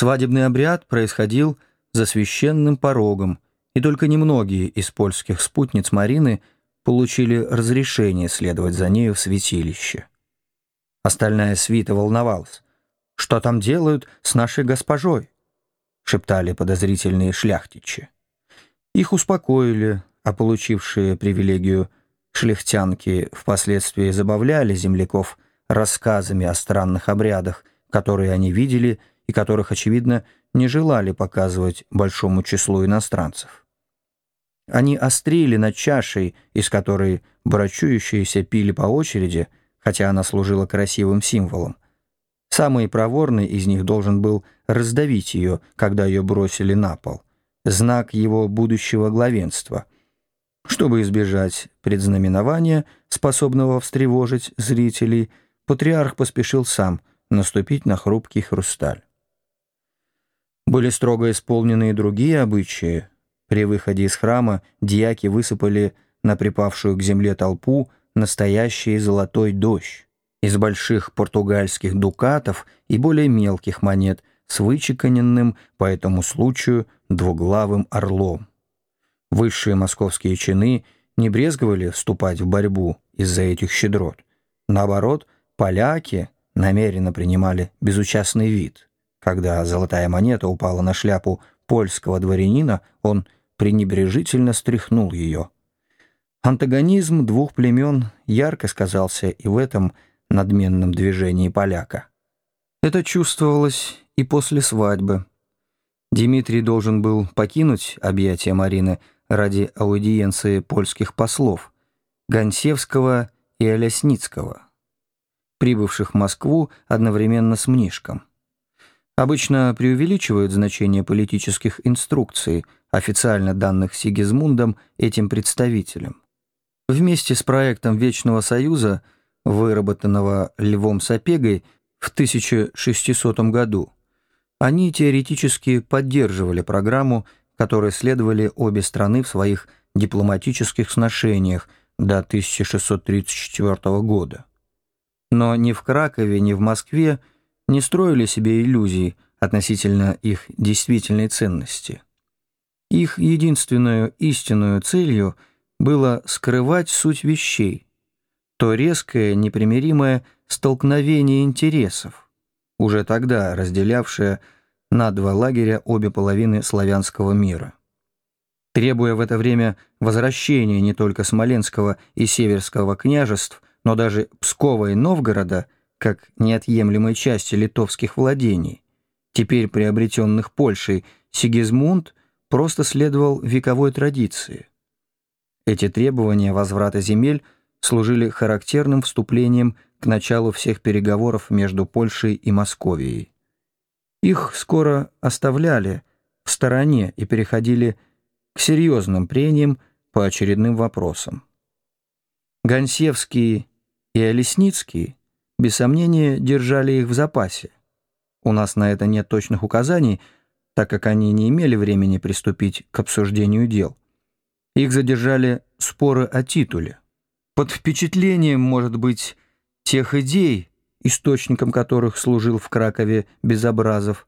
Свадебный обряд происходил за священным порогом, и только немногие из польских спутниц Марины получили разрешение следовать за нею в святилище. Остальная свита волновалась. «Что там делают с нашей госпожой?» — шептали подозрительные шляхтичи. Их успокоили, а получившие привилегию шляхтянки впоследствии забавляли земляков рассказами о странных обрядах, которые они видели и которых, очевидно, не желали показывать большому числу иностранцев. Они острили над чашей, из которой брачующиеся пили по очереди, хотя она служила красивым символом. Самый проворный из них должен был раздавить ее, когда ее бросили на пол. Знак его будущего главенства. Чтобы избежать предзнаменования, способного встревожить зрителей, патриарх поспешил сам наступить на хрупкий хрусталь. Были строго исполнены и другие обычаи. При выходе из храма дьяки высыпали на припавшую к земле толпу настоящий золотой дождь из больших португальских дукатов и более мелких монет с вычеканенным по этому случаю двуглавым орлом. Высшие московские чины не брезговали вступать в борьбу из-за этих щедрот. Наоборот, поляки намеренно принимали безучастный вид – когда золотая монета упала на шляпу польского дворянина, он пренебрежительно стряхнул ее. Антагонизм двух племен ярко сказался и в этом надменном движении поляка. Это чувствовалось и после свадьбы. Дмитрий должен был покинуть объятия Марины ради аудиенции польских послов Гонсевского и Алясницкого, прибывших в Москву одновременно с Мнишком обычно преувеличивают значение политических инструкций, официально данных Сигизмундом этим представителям. Вместе с проектом Вечного Союза, выработанного Львом Сапегой в 1600 году, они теоретически поддерживали программу, которой следовали обе страны в своих дипломатических сношениях до 1634 года. Но ни в Кракове, ни в Москве не строили себе иллюзий относительно их действительной ценности. Их единственную истинную целью было скрывать суть вещей, то резкое, непримиримое столкновение интересов, уже тогда разделявшее на два лагеря обе половины славянского мира. Требуя в это время возвращения не только Смоленского и Северского княжеств, но даже Пскова и Новгорода – как неотъемлемой части литовских владений, теперь приобретенных Польшей, Сигизмунд просто следовал вековой традиции. Эти требования возврата земель служили характерным вступлением к началу всех переговоров между Польшей и Московией. Их скоро оставляли в стороне и переходили к серьезным прениям по очередным вопросам. Гонсевский и Олесницкий без сомнения, держали их в запасе. У нас на это нет точных указаний, так как они не имели времени приступить к обсуждению дел. Их задержали споры о титуле. Под впечатлением, может быть, тех идей, источником которых служил в Кракове Безобразов,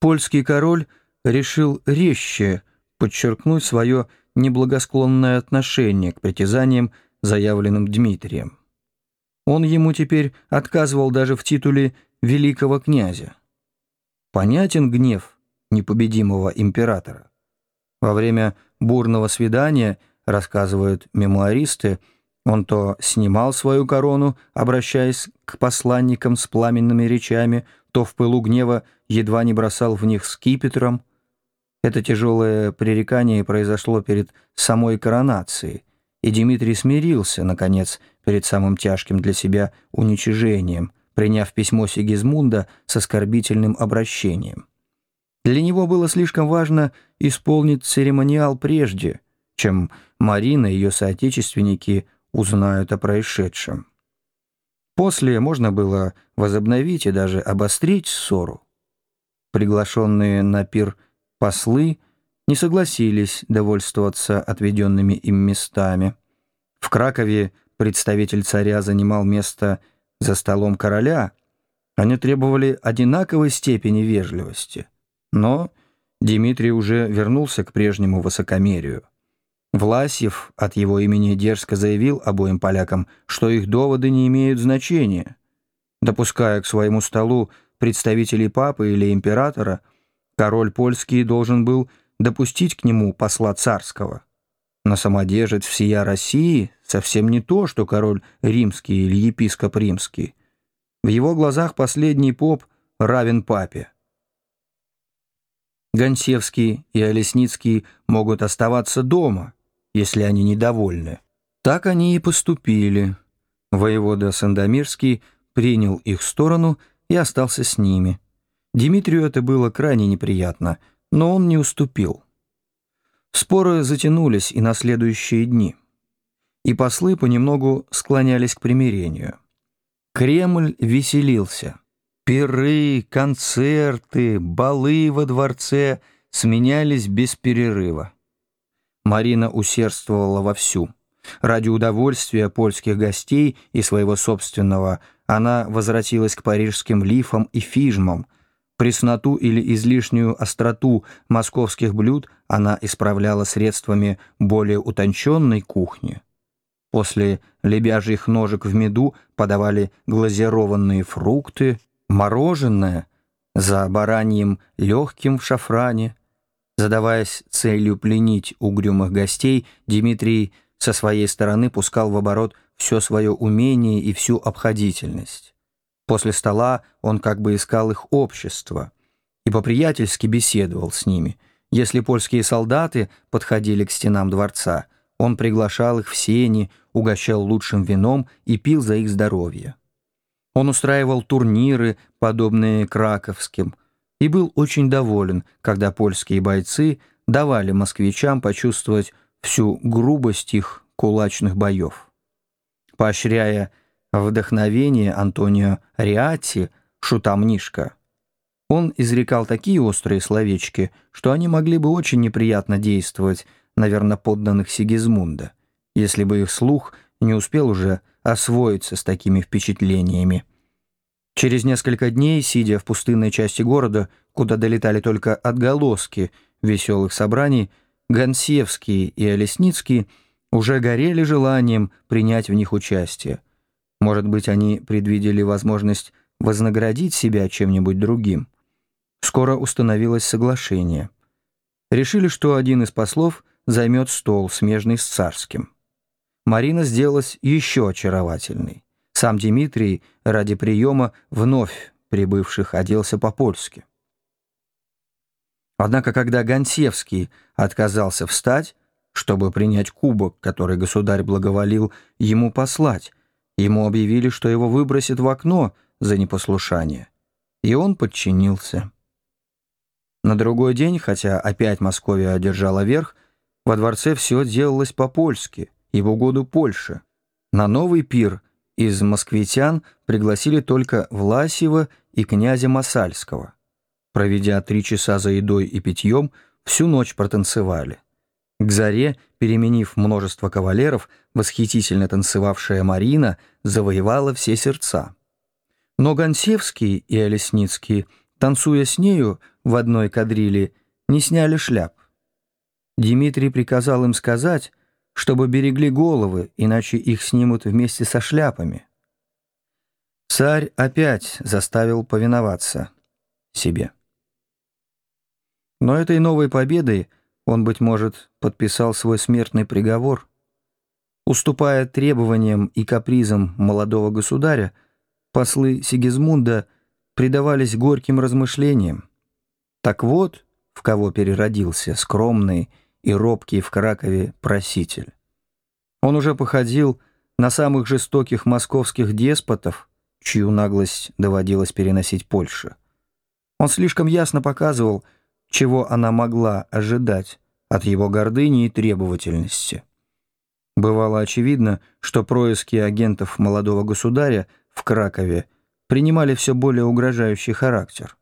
польский король решил резче подчеркнуть свое неблагосклонное отношение к притязаниям, заявленным Дмитрием. Он ему теперь отказывал даже в титуле великого князя. Понятен гнев непобедимого императора. Во время бурного свидания, рассказывают мемуаристы, он то снимал свою корону, обращаясь к посланникам с пламенными речами, то в пылу гнева едва не бросал в них скипетром. Это тяжелое пререкание произошло перед самой коронацией, и Дмитрий смирился, наконец, перед самым тяжким для себя уничижением, приняв письмо Сигизмунда с оскорбительным обращением. Для него было слишком важно исполнить церемониал прежде, чем Марина и ее соотечественники узнают о происшедшем. После можно было возобновить и даже обострить ссору. Приглашенные на пир послы не согласились довольствоваться отведенными им местами. В Кракове представитель царя занимал место за столом короля, Они требовали одинаковой степени вежливости. Но Дмитрий уже вернулся к прежнему высокомерию. Власьев от его имени дерзко заявил обоим полякам, что их доводы не имеют значения. Допуская к своему столу представителей папы или императора, король польский должен был допустить к нему посла царского. Но самодержец всея России совсем не то, что король римский или епископ римский. В его глазах последний поп равен папе. Гонсевский и Олесницкий могут оставаться дома, если они недовольны. Так они и поступили. Воевода Сандомирский принял их сторону и остался с ними. Дмитрию это было крайне неприятно, но он не уступил. Споры затянулись и на следующие дни. И послы понемногу склонялись к примирению. Кремль веселился. Пиры, концерты, балы во дворце сменялись без перерыва. Марина усердствовала вовсю. Ради удовольствия польских гостей и своего собственного она возвратилась к парижским лифам и фижмам. Пресноту или излишнюю остроту московских блюд она исправляла средствами более утонченной кухни. После лебяжьих ножек в меду подавали глазированные фрукты, мороженое за бараньем легким в шафране. Задаваясь целью пленить угрюмых гостей, Дмитрий со своей стороны пускал в оборот все свое умение и всю обходительность. После стола он как бы искал их общество и по-приятельски беседовал с ними. Если польские солдаты подходили к стенам дворца, он приглашал их в сени, угощал лучшим вином и пил за их здоровье. Он устраивал турниры, подобные краковским, и был очень доволен, когда польские бойцы давали москвичам почувствовать всю грубость их кулачных боев. Поощряя вдохновение Антонио Риати, шутамнишка, он изрекал такие острые словечки, что они могли бы очень неприятно действовать на верноподданных Сигизмунда, если бы их слух не успел уже освоиться с такими впечатлениями. Через несколько дней, сидя в пустынной части города, куда долетали только отголоски веселых собраний, Гонсевский и Олесницкий уже горели желанием принять в них участие. Может быть, они предвидели возможность вознаградить себя чем-нибудь другим. Скоро установилось соглашение. Решили, что один из послов займет стол, смежный с царским. Марина сделалась еще очаровательной. Сам Дмитрий ради приема вновь прибывших оделся по-польски. Однако, когда Гонсевский отказался встать, чтобы принять кубок, который государь благоволил ему послать, ему объявили, что его выбросят в окно за непослушание. И он подчинился. На другой день, хотя опять Московия одержала верх, во дворце все делалось по-польски и в угоду Польши. На новый пир из москвитян пригласили только Власева и князя Масальского. Проведя три часа за едой и питьем, всю ночь протанцевали. К заре, переменив множество кавалеров, восхитительно танцевавшая Марина завоевала все сердца. Но Гонсевский и Олесницкий, танцуя с нею в одной кадриле, не сняли шляп. Дмитрий приказал им сказать, чтобы берегли головы, иначе их снимут вместе со шляпами. Царь опять заставил повиноваться себе. Но этой новой победой он, быть может, подписал свой смертный приговор. Уступая требованиям и капризам молодого государя, послы Сигизмунда предавались горьким размышлениям. Так вот, в кого переродился скромный и робкий в Кракове проситель. Он уже походил на самых жестоких московских деспотов, чью наглость доводилось переносить Польше. Он слишком ясно показывал, чего она могла ожидать от его гордыни и требовательности. Бывало очевидно, что происки агентов молодого государя в Кракове принимали все более угрожающий характер.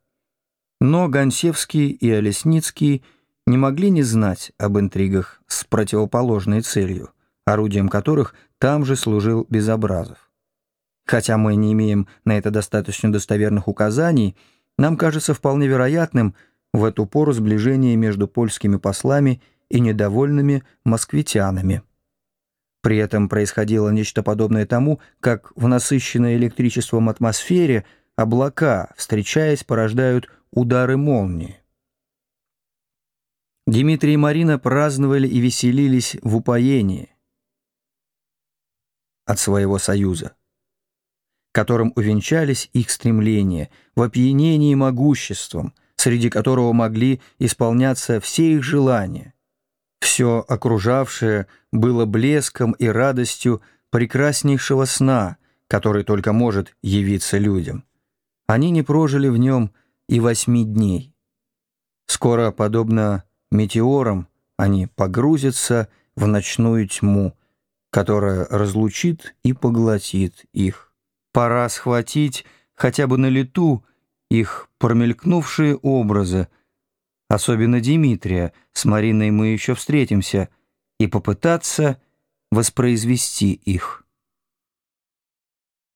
Но Гонсевский и Олесницкий не могли не знать об интригах с противоположной целью, орудием которых там же служил Безобразов. Хотя мы не имеем на это достаточно достоверных указаний, нам кажется вполне вероятным в эту пору сближение между польскими послами и недовольными москвитянами. При этом происходило нечто подобное тому, как в насыщенной электричеством атмосфере облака, встречаясь, порождают удары молнии. Дмитрий и Марина праздновали и веселились в упоении от своего союза, которым увенчались их стремления, в опьянении могуществом, среди которого могли исполняться все их желания. Все окружавшее было блеском и радостью прекраснейшего сна, который только может явиться людям. Они не прожили в нем и восьми дней. Скоро, подобно метеорам, они погрузятся в ночную тьму, которая разлучит и поглотит их. Пора схватить хотя бы на лету их промелькнувшие образы, особенно Дмитрия, с Мариной мы еще встретимся, и попытаться воспроизвести их.